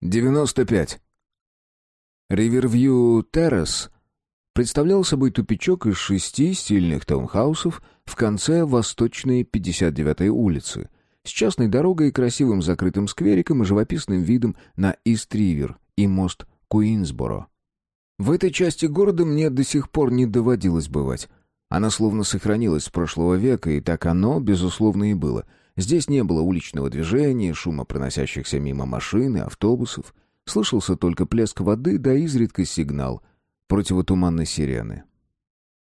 девяносто пять. Ривервью Террас представлял собой тупичок из шести стильных таунхаусов в конце восточной 59-й улицы, с частной дорогой, красивым закрытым сквериком и живописным видом на Ист-Ривер и мост Куинсборо. В этой части города мне до сих пор не доводилось бывать. Она словно сохранилась с прошлого века, и так оно, безусловно, и было. Здесь не было уличного движения, шума проносящихся мимо машин и автобусов. Слышался только плеск воды, да изредка сигнал противотуманной сирены.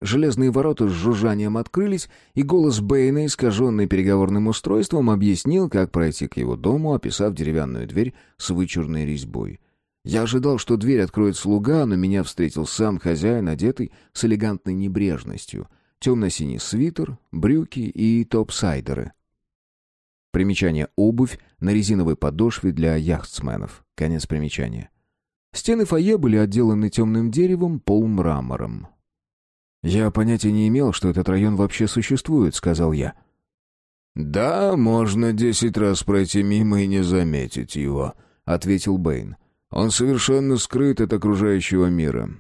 Железные ворота с жужжанием открылись, и голос Бэйна, искаженный переговорным устройством, объяснил, как пройти к его дому, описав деревянную дверь с вычурной резьбой. Я ожидал, что дверь откроет слуга, но меня встретил сам хозяин, одетый с элегантной небрежностью. Темно-синий свитер, брюки и топсайдеры. Примечание «обувь» на резиновой подошве для яхтсменов. Конец примечания. Стены фойе были отделаны темным деревом, пол мрамором. «Я понятия не имел, что этот район вообще существует», — сказал я. «Да, можно десять раз пройти мимо и не заметить его», — ответил Бэйн. «Он совершенно скрыт от окружающего мира.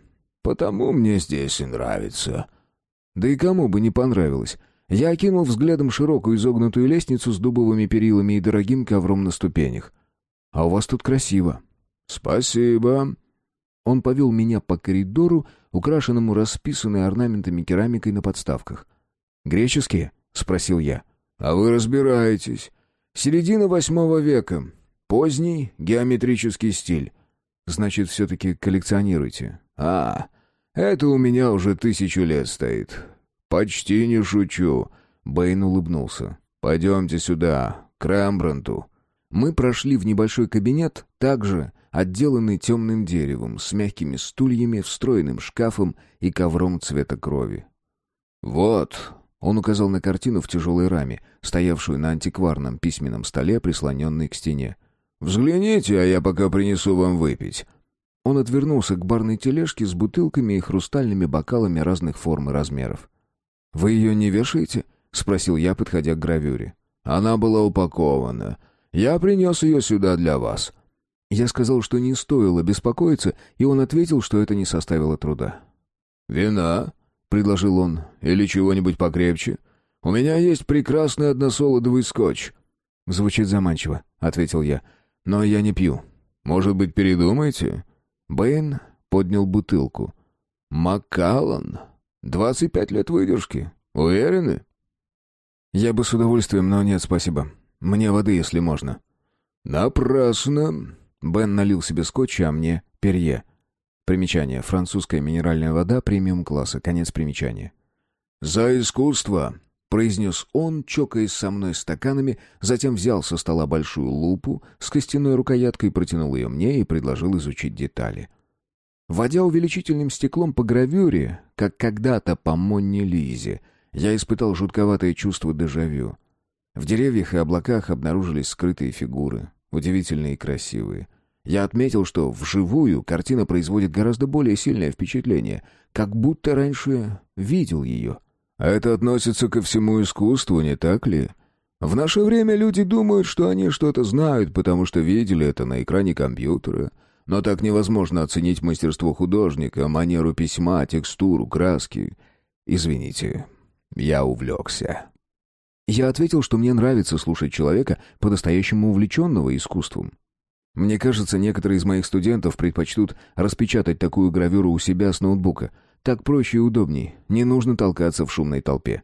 Потому мне здесь и нравится». Да и кому бы не понравилось. Я окинул взглядом широкую изогнутую лестницу с дубовыми перилами и дорогим ковром на ступенях. «А у вас тут красиво». «Спасибо», он повел меня по коридору, украшенному расписанной орнаментами керамикой на подставках. «Греческие?» — спросил я. «А вы разбираетесь. Середина восьмого века. Поздний геометрический стиль. Значит, все-таки коллекционируете?» «А, это у меня уже тысячу лет стоит. Почти не шучу». Бэйн улыбнулся. «Пойдемте сюда, к Рембрандту». Мы прошли в небольшой кабинет, также отделанный темным деревом, с мягкими стульями, встроенным шкафом и ковром цвета крови. «Вот», — он указал на картину в тяжелой раме, стоявшую на антикварном письменном столе, прислоненной к стене. «Взгляните, а я пока принесу вам выпить». Он отвернулся к барной тележке с бутылками и хрустальными бокалами разных форм и размеров. «Вы ее не вешаете?» — спросил я, подходя к гравюре. «Она была упакована. Я принес ее сюда для вас. Я сказал, что не стоило беспокоиться, и он ответил, что это не составило труда. «Вина?» — предложил он. «Или чего-нибудь покрепче? У меня есть прекрасный односолодовый скотч». «Звучит заманчиво», — ответил я. «Но я не пью». «Может быть, передумаете?» Бэйн поднял бутылку. «Маккаллан. Двадцать пять лет выдержки. Уверены?» «Я бы с удовольствием, но нет, спасибо. Мне воды, если можно». «Напрасно. Бен налил себе скотч, а мне — перье. Примечание. Французская минеральная вода премиум-класса. Конец примечания. «За искусство!» — произнес он, чокаясь со мной стаканами, затем взял со стола большую лупу с костяной рукояткой, протянул ее мне и предложил изучить детали. Водя увеличительным стеклом по гравюре, как когда-то по Монне Лизе, я испытал жутковатое чувство дежавю. В деревьях и облаках обнаружились скрытые фигуры удивительные и красивые. Я отметил, что вживую картина производит гораздо более сильное впечатление, как будто раньше видел ее. Это относится ко всему искусству, не так ли? В наше время люди думают, что они что-то знают, потому что видели это на экране компьютера. Но так невозможно оценить мастерство художника, манеру письма, текстуру, краски. Извините, я увлекся. Я ответил, что мне нравится слушать человека, по-настоящему увлеченного искусством. Мне кажется, некоторые из моих студентов предпочтут распечатать такую гравюру у себя с ноутбука. Так проще и удобней, не нужно толкаться в шумной толпе.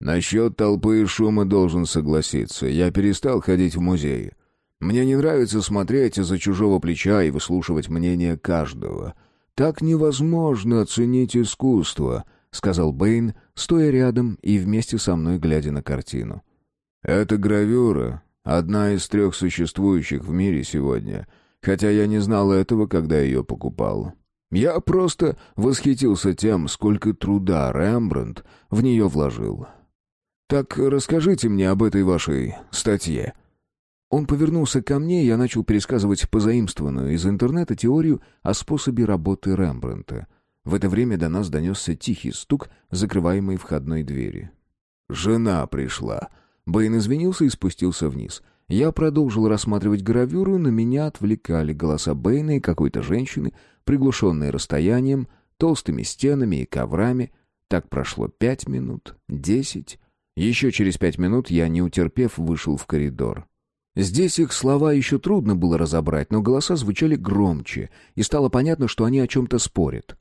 Насчет толпы и шума должен согласиться. Я перестал ходить в музеи. Мне не нравится смотреть из-за чужого плеча и выслушивать мнение каждого. Так невозможно оценить искусство —— сказал Бэйн, стоя рядом и вместе со мной глядя на картину. «Эта гравюра — одна из трех существующих в мире сегодня, хотя я не знал этого, когда ее покупал. Я просто восхитился тем, сколько труда Рембрандт в нее вложил. Так расскажите мне об этой вашей статье». Он повернулся ко мне, и я начал пересказывать позаимствованную из интернета теорию о способе работы Рембрандта — в это время до нас донесся тихий стук закрываемой входной двери. «Жена пришла». Бэйн извинился и спустился вниз. Я продолжил рассматривать гравюру, но меня отвлекали голоса Бэйна и какой-то женщины, приглушенные расстоянием, толстыми стенами и коврами. Так прошло пять минут, десять. Еще через пять минут я, не утерпев, вышел в коридор. Здесь их слова еще трудно было разобрать, но голоса звучали громче, и стало понятно, что они о чем-то спорят.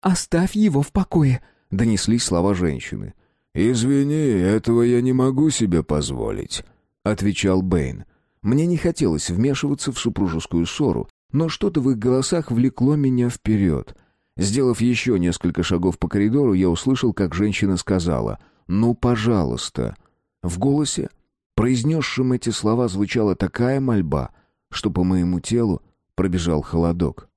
«Оставь его в покое», — донеслись слова женщины. «Извини, этого я не могу себе позволить», — отвечал Бэйн. Мне не хотелось вмешиваться в супружескую ссору, но что-то в их голосах влекло меня вперед. Сделав еще несколько шагов по коридору, я услышал, как женщина сказала «Ну, пожалуйста». В голосе, произнесшем эти слова, звучала такая мольба, что по моему телу пробежал холодок.